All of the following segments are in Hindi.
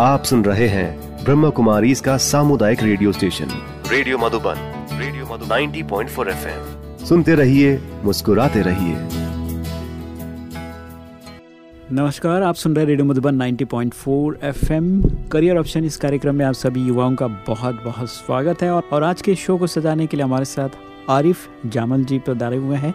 आप सुन रहे हैं ब्रह्म कुमारी इसका सामुदायिक radio station. Radio Madhuban radio Madhuban. 90.4 FM. सुनते रहिए मुस्कुराते रहिए। नमस्कार आप सुन रहे radio Madhuban 90.4 FM. Career option इस कार्यक्रम में आप सभी युवाओं का बहुत बहुत स्वागत है और, और आज के शो को सजाने के लिए हमारे साथ आरिफ जामल जी पधारे हुए हैं।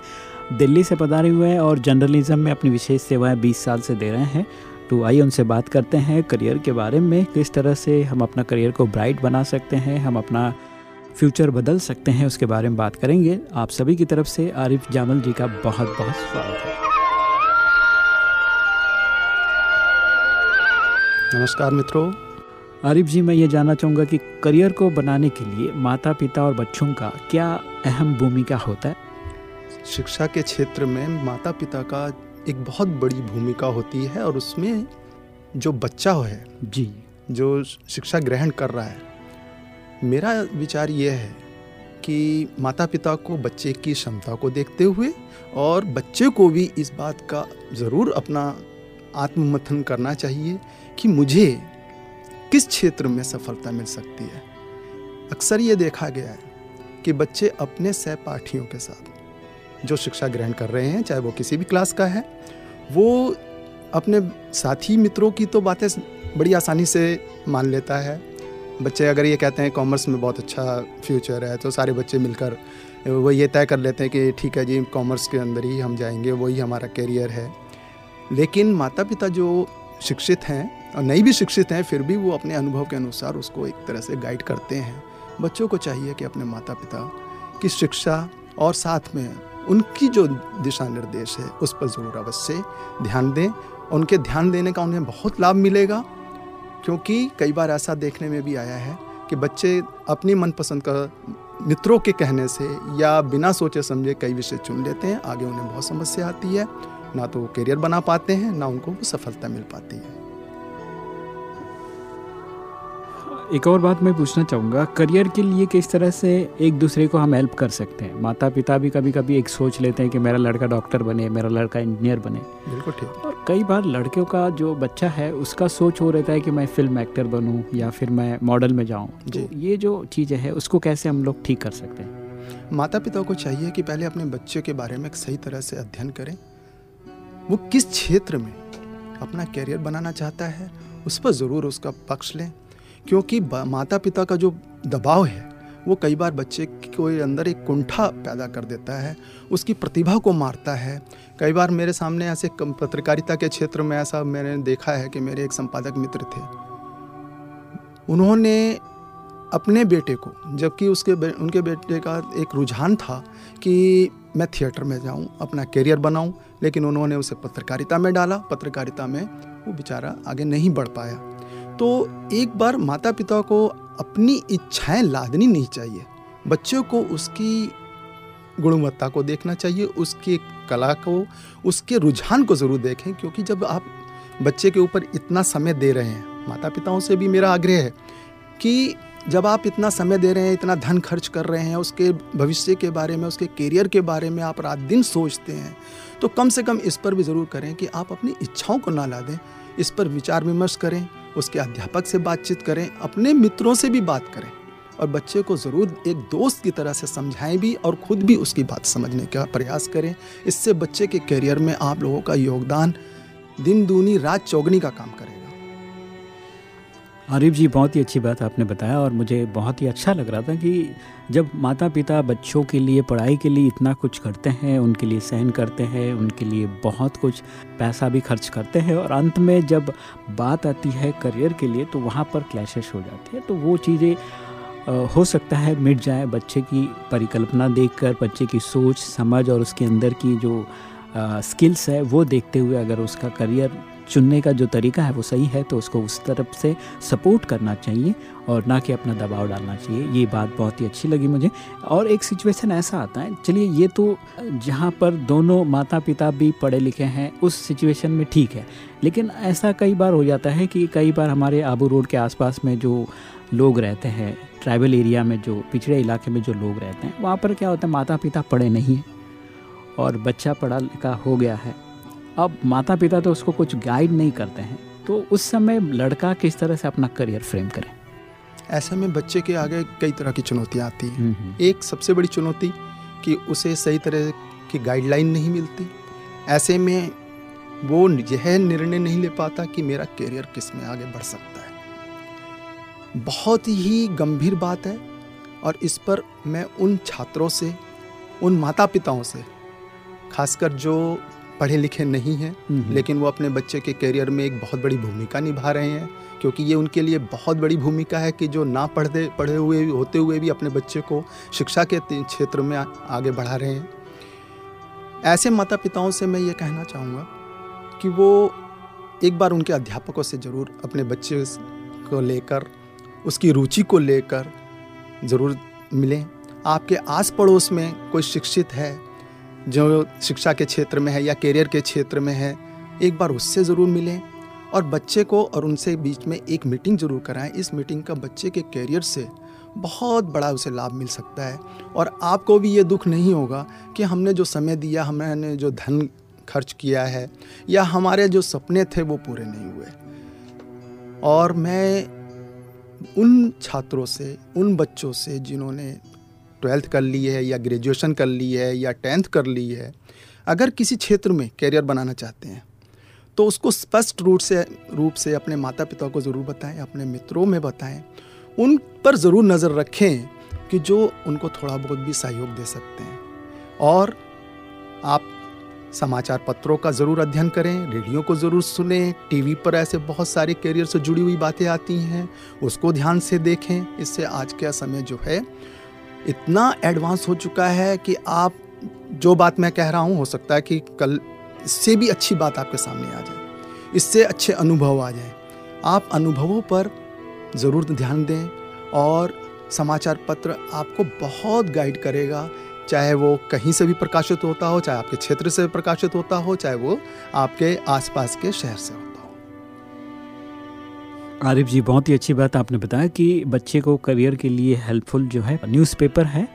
दिल्ली से पधारे हुए हैं और जर्नलिज्म में अपनी विशेष सेवाएँ 20 साल से दे रहे हैं। तो आइए उनसे बात करते हैं करियर के बारे में किस तरह से हम अपना करियर को ब्राइट बना सकते हैं हम अपना फ्यूचर बदल सकते हैं उसके बारे में बात करेंगे। आप सभी की तरफ़ से आरिफ जामल जी का बहुत बहुत स्वागत है। नमस्कार मित्रों। आरिफ जी मैं ये जानना चाहूँगा कि करियर को बनाने के लिए माता पिता और बच्चों का क्या अहम भूमिका होता है? शिक्षा के क्षेत्र में माता पिता का एक बहुत बड़ी भूमिका होती है और उसमें जो बच्चा है जी। जो शिक्षा ग्रहण कर रहा है मेरा विचार ये है कि माता पिता को बच्चे की क्षमता को देखते हुए और बच्चे को भी इस बात का ज़रूर अपना आत्ममथन करना चाहिए कि मुझे किस क्षेत्र में सफलता मिल सकती है। अक्सर ये देखा गया है कि बच्चे अपने सहपाठियों के साथ जो शिक्षा ग्रहण कर रहे हैं, चाहे वो किसी भी क्लास का है, वो अपने साथी मित्रों की तो बातें बड़ी आसानी से मान लेता है। बच्चे अगर ये कहते हैं, कॉमर्स में बहुत अच्छा फ्यूचर है तो सारे बच्चे मिलकर वो ये तय कर लेते हैं कि ठीक है जी, कॉमर्स के अंदर ही हम जाएँगे, वही हमारा करियर है। लेकिन माता पिता जो शिक्षित हैं, और नहीं भी शिक्षित हैं, फिर भी वो अपने अनुभव के अनुसार उसको एक तरह से गाइड करते हैं। बच्चों को चाहिए कि अपने माता पिता की शिक्षा और साथ में उनकी जो दिशा निर्देश है, उस पर ज़रूर अवश्य ध्यान दें। उनके ध्यान देने का उन्हें बहुत लाभ मिलेगा, क्योंकि कई बार ऐसा देखने में भी आया है कि बच्चे अपनी मनपसंद का मित्रों के कहने से या बिना सोचे समझे कई विषय चुन लेते हैं, आगे उन्हें बहुत समस्या आती है। ना तो वो करियर बना पाते हैं, ना उनको सफलता मिल पाती है। एक और बात मैं पूछना चाहूँगा करियर के लिए किस तरह से एक दूसरे को हम हेल्प कर सकते हैं? माता पिता भी कभी कभी एक सोच लेते हैं कि मेरा लड़का डॉक्टर बने मेरा लड़का इंजीनियर बने। बिल्कुल ठीक। और कई बार लड़कियों का जो बच्चा है उसका सोच हो रहता है कि मैं फ़िल्म एक्टर बनूँ या फिर मैं मॉडल में जाऊँ। तो ये जो चीज़ें हैं उसको कैसे हम लोग ठीक कर सकते हैं? माता पिता को चाहिए कि पहले अपने बच्चे के बारे में सही तरह से अध्ययन करें। वो किस क्षेत्र में अपना करियर बनाना चाहता है उस पर ज़रूर उसका पक्ष लें। क्योंकि माता पिता का जो दबाव है वो कई बार बच्चे को अंदर एक कुंठा पैदा कर देता है उसकी प्रतिभा को मारता है। कई बार मेरे सामने ऐसे पत्रकारिता के क्षेत्र में ऐसा मैंने देखा है कि मेरे एक संपादक मित्र थे। उन्होंने अपने बेटे को जबकि उसके बे, उनके बेटे का एक रुझान था कि मैं थिएटर में जाऊँ अपना करियर बनाऊँ लेकिन उन्होंने उसे पत्रकारिता में डाला। पत्रकारिता में वो बेचारा आगे नहीं बढ़ पाया। तो एक बार माता पिता को अपनी इच्छाएँ लादनी नहीं चाहिए। बच्चों को उसकी गुणवत्ता को देखना चाहिए, उसकी कला को, उसके रुझान को ज़रूर देखें, क्योंकि जब आप बच्चे के ऊपर इतना समय दे रहे हैं माता पिताओं से भी मेरा आग्रह है कि जब आप इतना समय दे रहे हैं, इतना धन खर्च कर रहे हैं, उसके भविष्य के बारे में, उसके करियर के बारे में आप रात दिन सोचते हैं तो कम से कम इस पर भी ज़रूर करें कि आप अपनी इच्छाओं को ना ला दें इस पर विचार विमर्श करें उसके अध्यापक से बातचीत करें, अपने मित्रों से भी बात करें और बच्चे को ज़रूर एक दोस्त की तरह से समझाएँ भी और खुद भी उसकी बात समझने का प्रयास करें। इससे बच्चे के करियर में आप लोगों का योगदान दिन दूनी रात चौगनी का काम करेगा। आरिफ जी, बहुत ही अच्छी बात आपने बताया और मुझे बहुत ही अच्छा लग रहा था कि जब माता पिता बच्चों के लिए, पढ़ाई के लिए इतना कुछ करते हैं, उनके लिए सहन करते हैं, उनके लिए बहुत कुछ पैसा भी खर्च करते हैं और अंत में जब बात आती है करियर के लिए तो वहाँ पर क्लैशेस हो जाते हैं। तो वो चीज़ें हो सकता है मिट जाए बच्चे की परिकल्पना देखकर, बच्चे की सोच, समझ और उसके अंदर की जो स्किल्स है, वो देखते हुए अगर उसका करियर चुनने का जो तरीका है वो सही है तो उसको उस तरफ़ से सपोर्ट करना चाहिए और ना कि अपना दबाव डालना चाहिए। ये बात बहुत ही अच्छी लगी मुझे। और एक सिचुएशन ऐसा आता है, चलिए ये तो जहाँ पर दोनों माता पिता भी पढ़े लिखे हैं, उस सिचुएशन में ठीक है। लेकिन ऐसा कई बार हो जाता है कि कई बार हमारे आबू रोड के आसपास में जो लोग रहते हैं ट्राइबल एरिया में जो, पिछड़े इलाके में जो लोग रहते हैं, वहाँ पर क्या होता है माता पिता पढ़े नहीं हैं। और बच्चा पढ़ा लिखा हो गया है। अब माता पिता तो उसको कुछ गाइड नहीं करते हैं। तो उस समय लड़का किस तरह से अपना करियर फ्रेम करे? ऐसे में बच्चे के आगे कई तरह की चुनौतियाँ आती हैं। हम्म, हम्म। एक सबसे बड़ी चुनौती कि उसे सही तरह की गाइडलाइन नहीं मिलती। ऐसे में वो यह निर्णय नहीं ले पाता कि मेरा करियर किसमें आगे बढ़ सकता है। बहुत ही गंभीर बात है और इस पर मैं उन छात्रों से उन माता पिताओं से खासकर जो पढ़े लिखे नहीं हैं हम्म, लेकिन वो अपने बच्चे के करियर में एक बहुत बड़ी भूमिका निभा रहे हैं क्योंकि ये उनके लिए बहुत बड़ी भूमिका है कि जो ना पढ़ते पढ़े हुए होते हुए भी अपने बच्चे को शिक्षा के क्षेत्र में आ- आगे बढ़ा रहे हैं। ऐसे माता पिताओं से मैं ये कहना चाहूँगा कि वो एक बार उनके अध्यापकों से ज़रूर अपने बच्चे को लेकर उसकी रुचि को लेकर ज़रूर मिलें। आपके आस पड़ोस में कोई शिक्षित है जो शिक्षा के क्षेत्र में है या करियर के क्षेत्र में है, एक बार उससे ज़रूर मिलें और बच्चे को और उनसे बीच में एक मीटिंग ज़रूर कराएँ। इस मीटिंग का बच्चे के करियर से बहुत बड़ा उसे लाभ मिल सकता है। और आपको भी ये दुख नहीं होगा कि हमने जो समय दिया, हमने जो धन खर्च किया है या हमारे जो सपने थे वो पूरे नहीं हुए। और मैं उन छात्रों से, उन बच्चों से जिन्होंने ट्वेल्थ कर ली है या ग्रेजुएशन कर ली है या टेंथ कर ली है, अगर किसी क्षेत्र में करियर बनाना चाहते हैं तो उसको स्पष्ट रूप से रूप से अपने माता पिता को ज़रूर बताएँ, अपने मित्रों में बताएँ। उन पर ज़रूर नज़र रखें कि जो उनको थोड़ा बहुत भी सहयोग दे सकते हैं। और आप समाचार पत्रों का ज़रूर अध्ययन करें, रेडियो को ज़रूर सुने, टीवी पर ऐसे बहुत सारे करियर से जुड़ी हुई बातें आती हैं, उसको ध्यान से देखें। इससे आज का समय जो है इतना एडवांस हो चुका है कि आप जो बात मैं कह रहा हूँ, हो सकता है कि कल इससे भी अच्छी बात आपके सामने आ जाए। इससे अच्छे अनुभव आ जाए। आप अनुभवों पर ज़रूर ध्यान दें और समाचार पत्र आपको बहुत गाइड करेगा, चाहे वो कहीं से भी प्रकाशित होता हो, चाहे आपके क्षेत्र से प्रकाशित होता हो, चाहे वो आपके आसपास के शहर से हो। आरिफ जी, बहुत ही अच्छी बात आपने बताया कि बच्चे को करियर के लिए हेल्पफुल जो है, न्यूज़पेपर है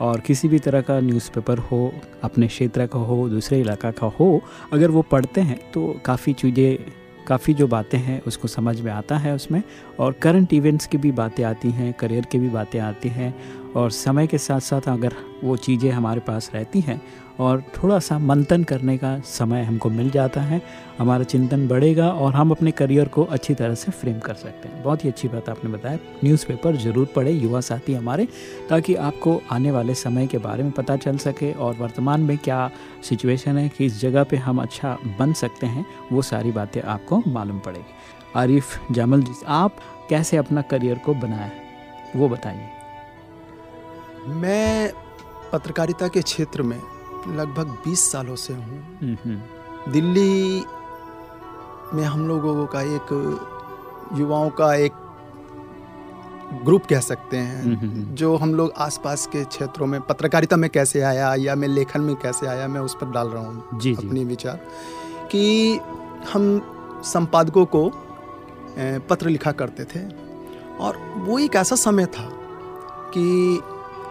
और किसी भी तरह का न्यूज़पेपर हो, अपने क्षेत्र का हो, दूसरे इलाका का हो, अगर वो पढ़ते हैं तो काफ़ी चीज़ें, काफ़ी जो बातें हैं उसको समझ में आता है उसमें और करंट इवेंट्स की भी बातें आती हैं करियर की भी बातें आती हैं और समय के साथ साथ अगर वो चीज़ें हमारे पास रहती हैं और थोड़ा सा मंथन करने का समय हमको मिल जाता है, हमारा चिंतन बढ़ेगा और हम अपने करियर को अच्छी तरह से फ्रेम कर सकते हैं। बहुत ही अच्छी बात आपने बताया। न्यूज़पेपर ज़रूर पढ़े, युवा साथी हमारे, ताकि आपको आने वाले समय के बारे में पता चल सके और वर्तमान में क्या सिचुएशन है, किस जगह पे हम अच्छा बन सकते हैं, वो सारी बातें आपको मालूम पड़ेगी। आरिफ जामल जी, आप कैसे अपना करियर को बनाया वो बताइए। मैं पत्रकारिता के क्षेत्र में लगभग 20 सालों से हूँ। दिल्ली में हम लोगों का एक युवाओं का एक ग्रुप कह सकते हैं। जो हम लोग आसपास के क्षेत्रों में पत्रकारिता में कैसे आया या मैं लेखन में कैसे आया मैं उस पर डाल रहा हूँ जी जी। अपनी विचार। कि हम संपादकों को पत्र लिखा करते थे और वो एक ऐसा समय था कि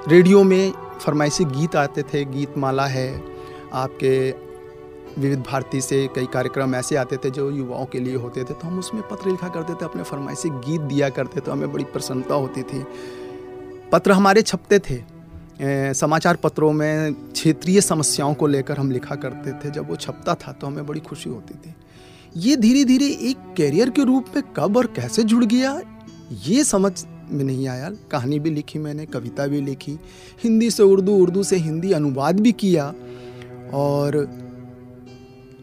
रेडियो में फरमाइशी गीत आते थे गीत माला है, आपके विविध भारती से कई कार्यक्रम ऐसे आते थे जो युवाओं के लिए होते थे तो हम उसमें पत्र लिखा करते थे, अपने फरमाइशी गीत दिया करते थे, हमें बड़ी प्रसन्नता होती थी। पत्र हमारे छपते थे समाचार पत्रों में क्षेत्रीय समस्याओं को लेकर हम लिखा करते थे, जब वो छपता था तो हमें बड़ी खुशी होती थी। ये धीरे धीरे एक कैरियर के रूप में कब और कैसे जुड़ गया, ये समझ में नहीं आया। कहानी भी लिखी मैंने, कविता भी लिखी। हिंदी से उर्दू उर्दू से हिंदी अनुवाद भी किया। और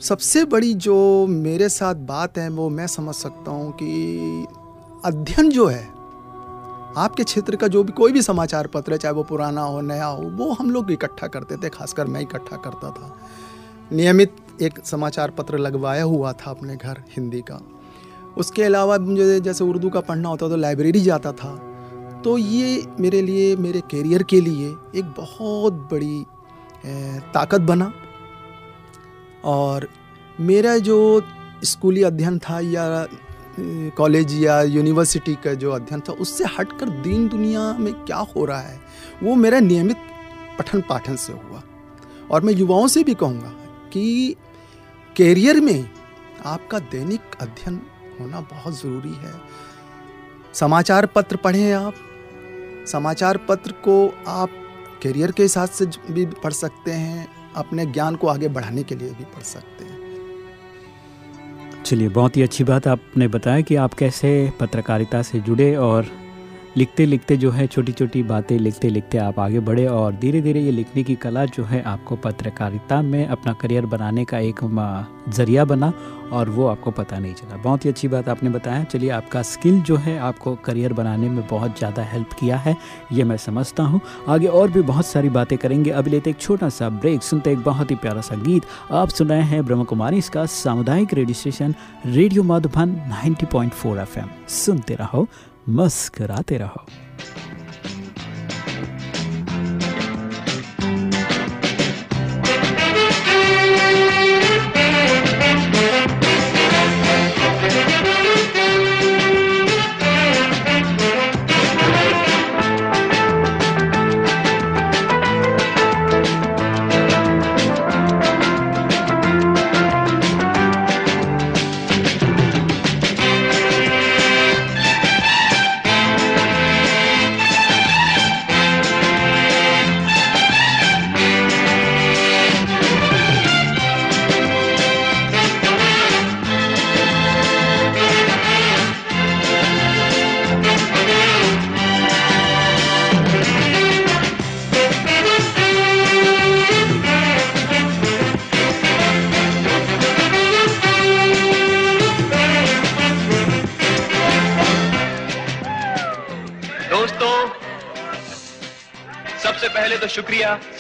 सबसे बड़ी जो मेरे साथ बात है, वो मैं समझ सकता हूँ कि अध्ययन जो है, आपके क्षेत्र का जो भी कोई भी समाचार पत्र है चाहे वो पुराना हो, नया हो, वो हम लोग इकट्ठा करते थे, खासकर मैं इकट्ठा करता था। नियमित एक समाचार पत्र लगवाया हुआ था अपने घर, हिंदी का। उसके अलावा मुझे जैसे उर्दू का पढ़ना होता तो लाइब्रेरी जाता था। तो ये मेरे लिए, मेरे करियर के लिए एक बहुत बड़ी ताकत बना। और मेरा जो स्कूली अध्ययन था या कॉलेज या यूनिवर्सिटी का जो अध्ययन था, उससे हटकर दीन दुनिया में क्या हो रहा है, वो मेरा नियमित पठन पाठन से हुआ। और मैं युवाओं से भी कहूँगा कि कैरियर में आपका दैनिक अध्ययन होना बहुत ज़रूरी है। समाचार पत्र पढ़ें आप। समाचार पत्र को आप करियर के हिसाब से भी पढ़ सकते हैं, अपने ज्ञान को आगे बढ़ाने के लिए भी पढ़ सकते हैं। चलिए, बहुत ही अच्छी बात आपने बताया कि आप कैसे पत्रकारिता से जुड़े और लिखते लिखते जो है छोटी छोटी बातें लिखते लिखते आप आगे बढ़े और धीरे धीरे ये लिखने की कला जो है, आपको पत्रकारिता में अपना करियर बनाने का एक ज़रिया बना और वो आपको पता नहीं चला। बहुत ही अच्छी बात आपने बताया। चलिए, आपका स्किल जो है, आपको करियर बनाने में बहुत ज़्यादा हेल्प किया है, ये मैं समझता हूँ। आगे और भी बहुत सारी बातें करेंगे। अभी लेते एक छोटा सा ब्रेक। सुनते एक बहुत ही प्यारा सा गीत। आप सुन रहे हैं ब्रह्म कुमारी, इसका सामुदायिक radio station, radio Madhuban 90.4 FM. सुनते रहो मुस्कराते रहो।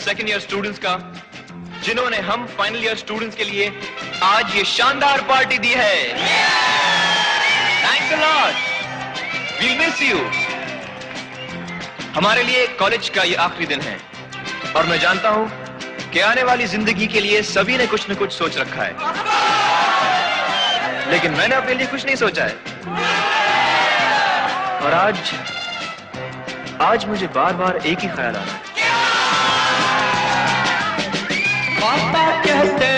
सेकेंड ईयर स्टूडेंट्स का, जिन्होंने हम फाइनल ईयर स्टूडेंट्स के लिए आज ये शानदार पार्टी दी है। Thanks lot we'll miss you हमारे लिए कॉलेज का ये आखिरी दिन है। और मैं जानता हूँ कि आने वाली ज़िंदगी के लिए सभी ने कुछ न कुछ सोच रखा है। लेकिन मैंने अपने लिए कुछ नहीं सोचा है। और आज आज मुझे बार बार एक ही ख्याल आ रहा है। पापा कहते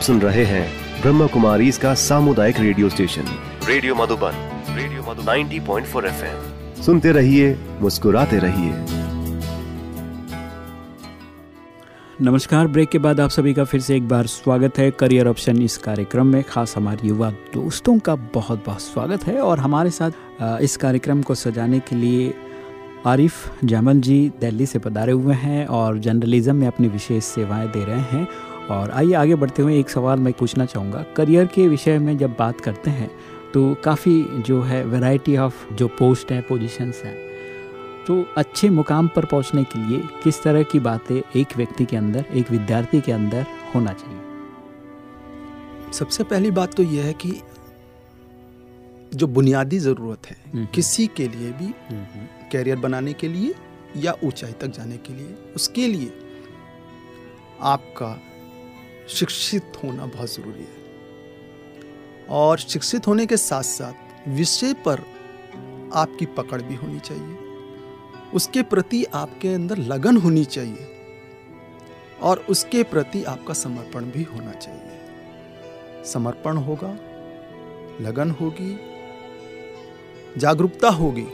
आप सुन रहे हैं ब्रह्म कुमारी इसका सामुदायिक radio station. Radio Madhuban radio Madhu 90.4 FM. सुनते रहिए मुस्कुराते रहिए। नमस्कार ब्रेक के बाद आप सभी का फिर से एक बार स्वागत है करियर ऑप्शन इस कार्यक्रम में। खास हमारे युवा दोस्तों का बहुत बहुत स्वागत है और हमारे साथ इस कार्यक्रम को सजाने के लिए आरिफ जामल जी दिल्ली से पधारे हुए हैं और जर्नलिज्म में अपनी विशेष सेवाएँ दे रहे हैं। और आइए आगे बढ़ते हुए एक सवाल मैं पूछना चाहूँगा। करियर के विषय में जब बात करते हैं तो काफ़ी जो है वैरायटी ऑफ़ जो पोस्ट हैं पोजीशंस हैं तो अच्छे मुकाम पर पहुँचने के लिए किस तरह की बातें एक व्यक्ति के अंदर एक विद्यार्थी के अंदर होना चाहिए? सबसे पहली बात तो यह है कि जो बुनियादी ज़रूरत है हम्म। किसी के लिए भी कैरियर बनाने के लिए या ऊंचाई तक जाने के लिए उसके लिए आपका शिक्षित होना बहुत ज़रूरी है। और शिक्षित होने के साथ साथ विषय पर आपकी पकड़ भी होनी चाहिए। उसके प्रति आपके अंदर लगन होनी चाहिए। और उसके प्रति आपका समर्पण भी होना चाहिए। समर्पण होगा, लगन होगी, जागरूकता होगी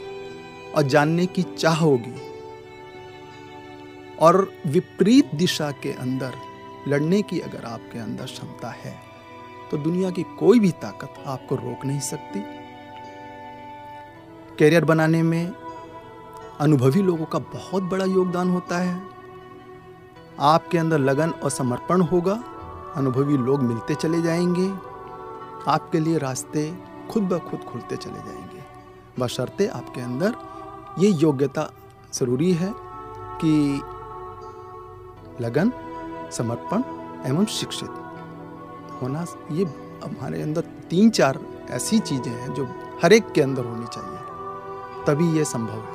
और जानने की चाह होगी। और विपरीत दिशा के अंदर लड़ने की अगर आपके अंदर क्षमता है तो दुनिया की कोई भी ताकत आपको रोक नहीं सकती। कैरियर बनाने में अनुभवी लोगों का बहुत बड़ा योगदान होता है। आपके अंदर लगन और समर्पण होगा, अनुभवी लोग मिलते चले जाएँगे, आपके लिए रास्ते खुद ब खुद खुलते चले जाएँगे। बशर्ते आपके अंदर, ये योग्यता ज़रूरी है कि लगन समर्पण एवं शिक्षित। होना ये हमारे अंदर तीन चार ऐसी चीज़ें हैं जो हर एक के अंदर होनी चाहिए। तभी ये संभव है।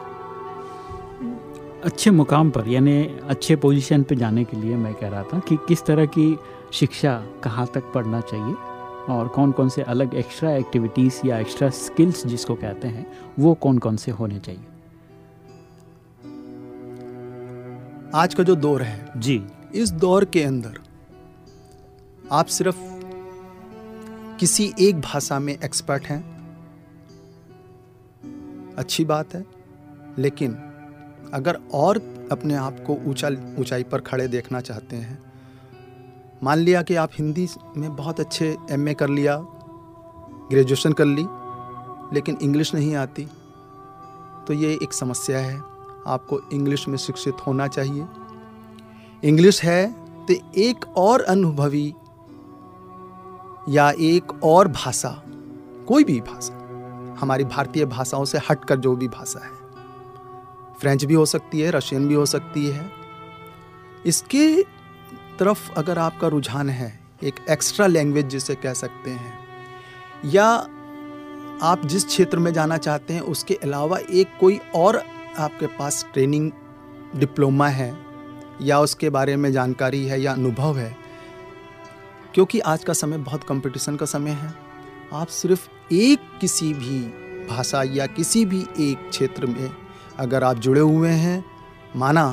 अच्छे मुकाम पर यानी अच्छे पोजीशन पे जाने के लिए मैं कह रहा था कि किस तरह की शिक्षा कहाँ तक पढ़ना चाहिए और कौन कौन से अलग एक्स्ट्रा एक्टिविटीज़ या एक्स्ट्रा स्किल्स जिसको कहते हैं वो कौन कौन से होने चाहिए? आज का जो दौर है जी। इस दौर के अंदर आप सिर्फ़ किसी एक भाषा में एक्सपर्ट हैं। अच्छी बात है, लेकिन अगर और अपने आप को ऊँचा, ऊंचाई पर खड़े देखना चाहते हैं, मान लिया कि आप हिंदी में बहुत अच्छे एमए कर लिया ग्रेजुएशन कर ली, लेकिन इंग्लिश नहीं आती तो ये एक समस्या है। आपको इंग्लिश में शिक्षित होना चाहिए। इंग्लिश है तो एक और अनुभवी या एक और भाषा, कोई भी भाषा, हमारी भारतीय भाषाओं से हटकर जो भी भाषा है। फ्रेंच भी हो सकती है, रशियन भी हो सकती है। इसके तरफ़ अगर आपका रुझान है, एक एक्स्ट्रा लैंग्वेज जिसे कह सकते हैं, या आप जिस क्षेत्र में जाना चाहते हैं, उसके अलावा एक कोई और आपके पास ट्रेनिंग डिप्लोमा है या उसके बारे में जानकारी है या अनुभव है, क्योंकि आज का समय बहुत कंपटीशन का समय है। आप सिर्फ़ एक किसी भी भाषा या किसी भी एक क्षेत्र में अगर आप जुड़े हुए हैं, माना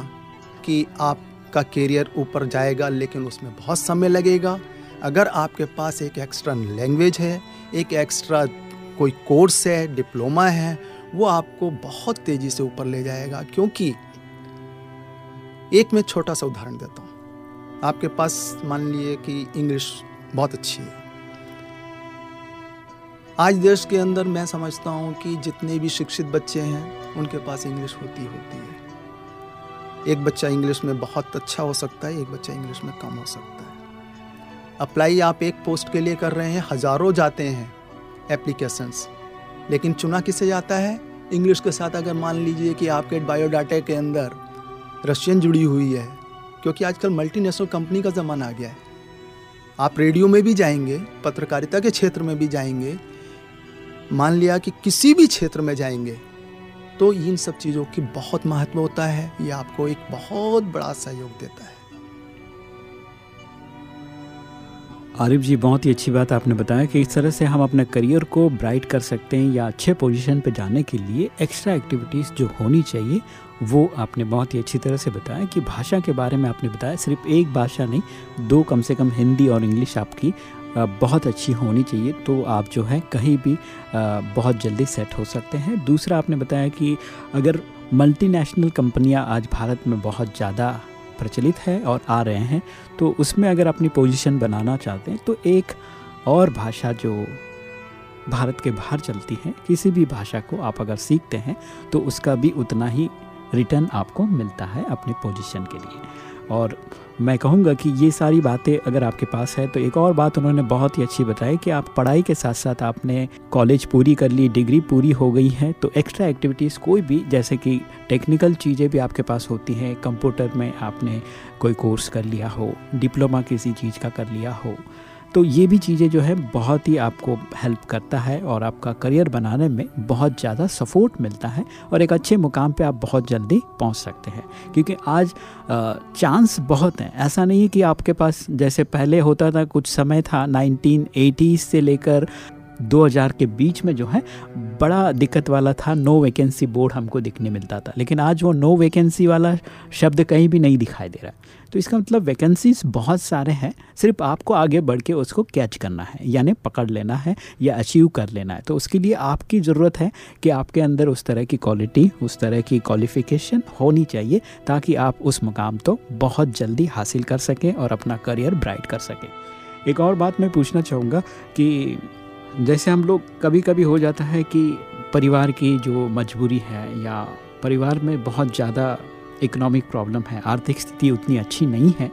कि आपका कैरियर ऊपर जाएगा, लेकिन उसमें बहुत समय लगेगा। अगर आपके पास एक एक्स्ट्रा लैंग्वेज है, एक एक्स्ट्रा कोई कोर्स है डिप्लोमा है, वो आपको बहुत तेज़ी से ऊपर ले जाएगा, क्योंकि एक मैं छोटा सा उदाहरण देता हूँ। आपके पास मान लिए कि इंग्लिश बहुत अच्छी है। आज देश के अंदर मैं समझता हूँ कि जितने भी शिक्षित बच्चे हैं, उनके पास इंग्लिश होती होती है। एक बच्चा इंग्लिश में बहुत अच्छा हो सकता है, एक बच्चा इंग्लिश में कम हो सकता है। अप्लाई आप एक पोस्ट के लिए कर रहे हैं, हज़ारों जाते हैं एप्लीकेशंस लेकिन चुना किसे जाता है? इंग्लिश के साथ अगर मान लीजिए कि आपके बायोडाटा के अंदर रशियन जुड़ी हुई है, क्योंकि आजकल मल्टीनेशनल कंपनी का ज़माना आ गया है। आप रेडियो में भी जाएँगे, पत्रकारिता के क्षेत्र में भी जाएँगे, मान लिया कि किसी भी क्षेत्र में जाएँगे तो इन सब चीज़ों की बहुत महत्व होता है, ये आपको एक बहुत बड़ा सहयोग देता है। आरिफ जी, बहुत ही अच्छी बात आपने बताया कि इस तरह से हम अपने करियर को ब्राइट कर सकते हैं या अच्छे पोजीशन पे जाने के लिए एक्स्ट्रा एक्टिविटीज़ जो होनी चाहिए, वो आपने बहुत ही अच्छी तरह से बताया कि भाषा के बारे में आपने बताया। सिर्फ़ एक भाषा नहीं, दो कम से कम हिंदी और इंग्लिश आपकी बहुत अच्छी होनी चाहिए। तो आप जो है, कहीं भी बहुत जल्दी सेट हो सकते हैं। दूसरा आपने बताया कि अगर मल्टीनेशनल कंपनियाँ आज भारत में बहुत ज़्यादा प्रचलित है और आ रहे हैं तो उसमें अगर अपनी पोजीशन बनाना चाहते हैं तो एक और भाषा जो भारत के बाहर चलती है, किसी भी भाषा को आप अगर सीखते हैं तो उसका भी उतना ही रिटर्न आपको मिलता है अपनी पोजिशन के लिए। और मैं कहूँगा कि ये सारी बातें अगर आपके पास है तो एक और बात उन्होंने बहुत ही अच्छी बताई कि आप पढ़ाई के साथ साथ आपने कॉलेज पूरी कर ली, डिग्री पूरी हो गई है तो एक्स्ट्रा एक्टिविटीज़ कोई भी, जैसे कि टेक्निकल चीज़ें भी आपके पास होती हैं कंप्यूटर में आपने कोई कोर्स कर लिया हो डिप्लोमा किसी चीज़ का कर लिया हो तो ये भी चीज़ें जो है बहुत ही आपको हेल्प करता है और आपका करियर बनाने में बहुत ज़्यादा सपोर्ट मिलता है और एक अच्छे मुकाम पे आप बहुत जल्दी पहुँच सकते हैं। क्योंकि आज चांस बहुत हैं। ऐसा नहीं है कि आपके पास जैसे पहले होता था, कुछ समय था 1980 से लेकर 2000 के बीच में जो है, बड़ा दिक्कत वाला था, नो वैकेंसी बोर्ड हमको दिखने मिलता था। लेकिन आज वो नो वैकेंसी वाला शब्द कहीं भी नहीं दिखाई दे रहा है। तो इसका मतलब वैकेंसीज बहुत सारे हैं, सिर्फ़ आपको आगे बढ़ के उसको कैच करना है, यानी पकड़ लेना है या अचीव कर लेना है। तो उसके लिए आपकी ज़रूरत है कि आपके अंदर उस तरह की क्वालिटी, उस तरह की क्वालिफिकेशन होनी चाहिए, ताकि आप उस मुकाम तो बहुत जल्दी हासिल कर सकें और अपना करियर ब्राइट कर सकें। एक और बात मैं पूछना चाहूँगा कि जैसे हम लोग कभी कभी हो जाता है कि परिवार की जो मजबूरी है या परिवार में बहुत ज़्यादा इकोनॉमिक प्रॉब्लम है, आर्थिक स्थिति उतनी अच्छी नहीं है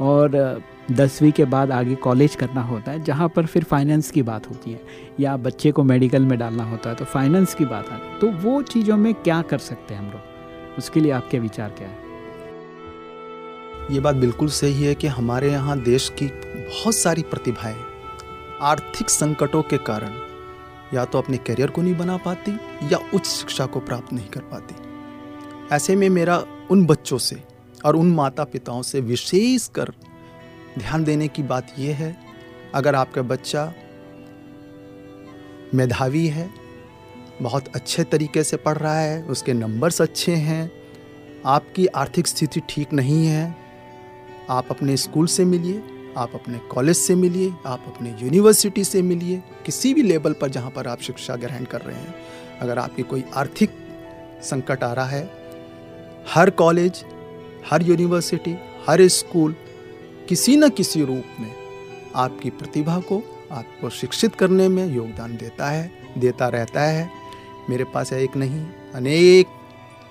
और दसवीं के बाद आगे कॉलेज करना होता है, जहाँ पर फिर फाइनेंस की बात होती है या बच्चे को मेडिकल में डालना होता है तो फाइनेंस की बात आती है। तो वो चीज़ों में क्या कर सकते हैं हम लोग? उसके लिए आपके विचार क्या है? ये बात बिल्कुल सही है कि हमारे यहाँ देश की बहुत सारी प्रतिभाएँ आर्थिक संकटों के कारण या तो अपने करियर को नहीं बना पाती या उच्च शिक्षा को प्राप्त नहीं कर पाती। ऐसे में मेरा उन बच्चों से और उन माता पिताओं से विशेष कर ध्यान देने की बात यह है, अगर आपका बच्चा मेधावी है, बहुत अच्छे तरीके से पढ़ रहा है, उसके नंबर्स अच्छे हैं, आपकी आर्थिक स्थिति ठीक नहीं है, आप अपने स्कूल से मिलिए आप अपने कॉलेज से मिलिए, आप अपने यूनिवर्सिटी से मिलिए, किसी भी लेवल पर जहाँ पर आप शिक्षा ग्रहण कर रहे हैं। अगर आपकी कोई आर्थिक संकट आ रहा है, हर कॉलेज हर यूनिवर्सिटी हर स्कूल किसी न किसी रूप में आपकी प्रतिभा को, आपको शिक्षित करने में योगदान देता है, देता रहता है। मेरे पास एक नहीं, अनेक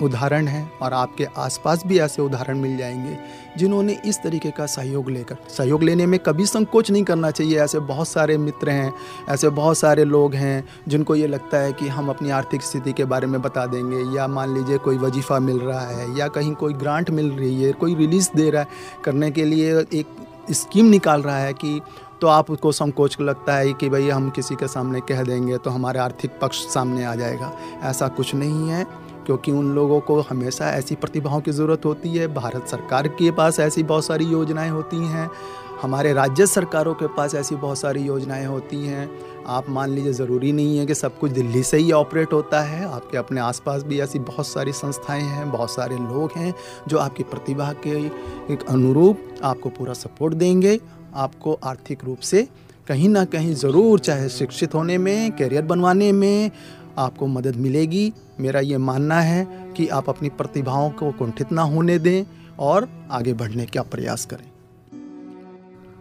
उदाहरण हैं और आपके आसपास भी ऐसे उदाहरण मिल जाएँगे जिन्होंने इस तरीके का सहयोग लेकर। सहयोग लेने में कभी संकोच नहीं करना चाहिए। ऐसे बहुत सारे मित्र हैं, ऐसे बहुत सारे लोग हैं जिनको ये लगता है कि हम अपनी आर्थिक स्थिति के बारे में बता देंगे। या मान लीजिए कोई वजीफ़ा मिल रहा है या कहीं कोई ग्रांट मिल रही है, कोई रिलीज़ दे रहा है, करने के लिए एक स्कीम निकाल रहा है कि तो आपको संकोच लगता है कि भाई हम किसी के सामने कह देंगे तो हमारे आर्थिक पक्ष सामने आ जाएगा। ऐसा कुछ नहीं है। क्योंकि उन लोगों को हमेशा ऐसी प्रतिभाओं की ज़रूरत होती है। भारत सरकार के पास ऐसी बहुत सारी योजनाएँ होती हैं। हमारे राज्य सरकारों के पास ऐसी बहुत सारी योजनाएँ होती हैं। आप मान लीजिए, ज़रूरी नहीं है कि सब कुछ दिल्ली से ही ऑपरेट होता है। आपके अपने आसपास भी ऐसी बहुत सारी संस्थाएँ हैं, बहुत सारे लोग हैं जो आपकी प्रतिभा के एक अनुरूप आपको पूरा सपोर्ट देंगे। आपको आर्थिक रूप से कहीं ना कहीं ज़रूर, चाहे शिक्षित होने में, करियर बनवाने में आपको मदद मिलेगी। मेरा ये मानना है कि आप अपनी प्रतिभाओं को कुंठित ना होने दें और आगे बढ़ने का प्रयास करें।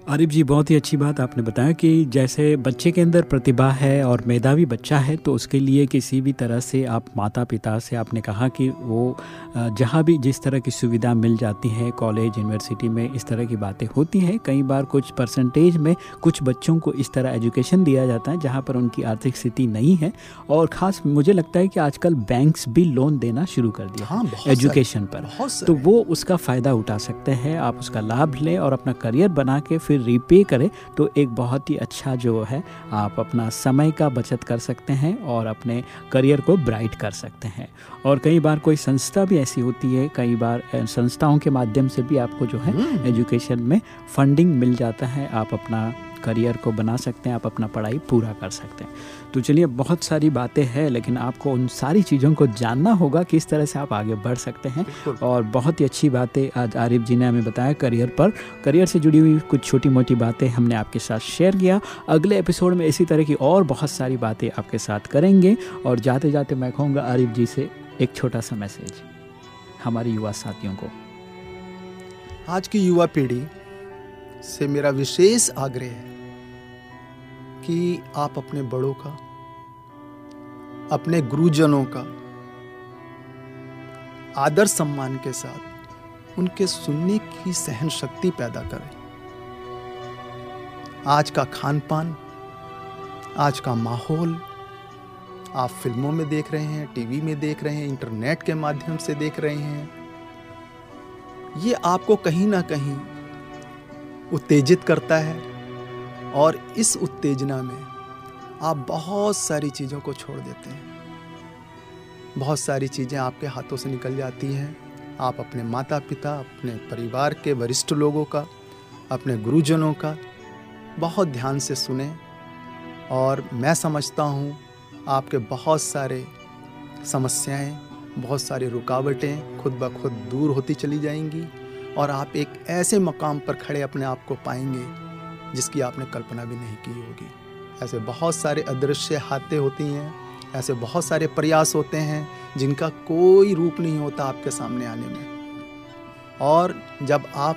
आरिफ जी बहुत ही अच्छी बात आपने बताया कि जैसे बच्चे के अंदर प्रतिभा है और मेधावी बच्चा है तो उसके लिए किसी भी तरह से आप माता पिता से आपने कहा कि वो जहाँ भी जिस तरह की सुविधा मिल जाती है कॉलेज यूनिवर्सिटी में इस तरह की बातें होती हैं। कई बार कुछ परसेंटेज में कुछ बच्चों को इस तरह एजुकेशन दिया जाता है जहाँ पर उनकी आर्थिक स्थिति नहीं है और ख़ास मुझे लगता है कि आजकल बैंक्स भी लोन देना शुरू कर दिया हाँ, एजुकेशन पर। तो वो उसका फ़ायदा उठा सकते हैं आप उसका लाभ लें और अपना करियर बना के फिर रिपे करें तो एक बहुत ही अच्छा जो है आप अपना समय का बचत कर सकते हैं और अपने करियर को ब्राइट कर सकते हैं और कई बार कोई संस्था भी ऐसी होती है कई बार संस्थाओं के माध्यम से भी आपको जो है एजुकेशन हम्म। में फंडिंग मिल जाता है आप अपना करियर को बना सकते हैं आप अपना पढ़ाई पूरा कर सकते हैं। तो चलिए बहुत सारी बातें हैं लेकिन आपको उन सारी चीज़ों को जानना होगा किस तरह से आप आगे बढ़ सकते हैं। और बहुत ही अच्छी बातें आज आरिफ जी ने हमें बताया करियर पर। करियर से जुड़ी हुई कुछ छोटी मोटी बातें हमने आपके साथ शेयर किया। अगले एपिसोड में इसी तरह की और बहुत सारी बातें आपके साथ करेंगे। और जाते जाते मैं कहूँगा आरिफ जी से एक छोटा सा मैसेज। हमारे युवा साथियों को। आज की युवा पीढ़ी से मेरा विशेष आग्रह है कि आप अपने बड़ों का, अपने गुरुजनों का आदर सम्मान के साथ उनके सुनने की सहन शक्ति पैदा करें। आज का खान पान आज का माहौल आप फ़िल्मों में देख रहे हैं, टीवी में देख रहे हैं, इंटरनेट के माध्यम से देख रहे हैं, ये आपको कहीं ना कहीं उत्तेजित करता है। और इस उत्तेजना में आप बहुत सारी चीज़ों को छोड़ देते हैं। बहुत सारी चीज़ें आपके हाथों से निकल जाती हैं। आप अपने माता पिता अपने परिवार के वरिष्ठ लोगों का, अपने गुरुजनों का बहुत ध्यान से सुने। और मैं समझता हूँ, आपके बहुत सारे समस्याएँ, बहुत सारी रुकावटें खुद ब खुद दूर होती चली जाएँगी और आप एक ऐसे मकाम पर खड़े अपने आप को पाएँगे जिसकी आपने कल्पना भी नहीं की होगी। ऐसे बहुत सारे अदृश्य हाथे होती हैं, ऐसे बहुत सारे प्रयास होते हैं, जिनका कोई रूप नहीं होता आपके सामने आने में। और जब आप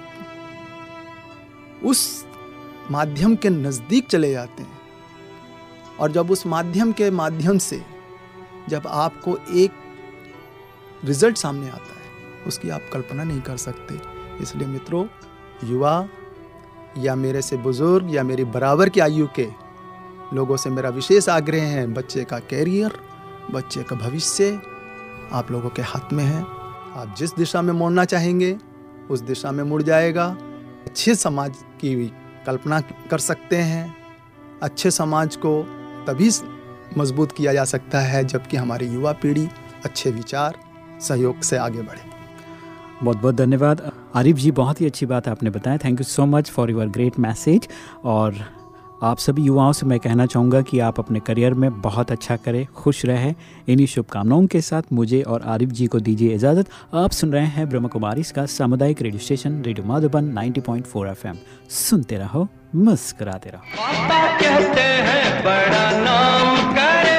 उस माध्यम के नज़दीक चले जाते हैं, और जब उस माध्यम के माध्यम से जब आपको एक रिज़ल्ट सामने आता है, उसकी आप कल्पना नहीं कर सकते। इसलिए मित्रों, युवा या मेरे से बुज़ुर्ग या मेरी बराबर की आयु के लोगों से मेरा विशेष आग्रह है, बच्चे का कैरियर बच्चे का भविष्य, आप लोगों के हाथ में है। आप जिस दिशा में मोड़ना चाहेंगे, उस दिशा में मुड़ जाएगा। अच्छे समाज की कल्पना कर सकते हैं। अच्छे समाज को तभी मज़बूत किया जा सकता है, जबकि हमारी युवा पीढ़ी अच्छे विचार, सहयोग से आगे बढ़े। बहुत बहुत धन्यवाद। आरिफ जी, बहुत ही अच्छी बात आपने बताया। Thank you so much for your great message और आप सभी युवाओं से मैं कहना चाहूँगा कि आप अपने करियर में बहुत अच्छा करें, खुश रहें। इन्हीं शुभकामनाओं के साथ मुझे और आरिफ जी को दीजिए इजाज़त। आप सुन रहे हैं ब्रह्म कुमारी इसका सामुदायिक radio station, radio Madhuban 90.4 FM. सुनते रहो, मुस्कराते रहो। कहते हैं, बड़ा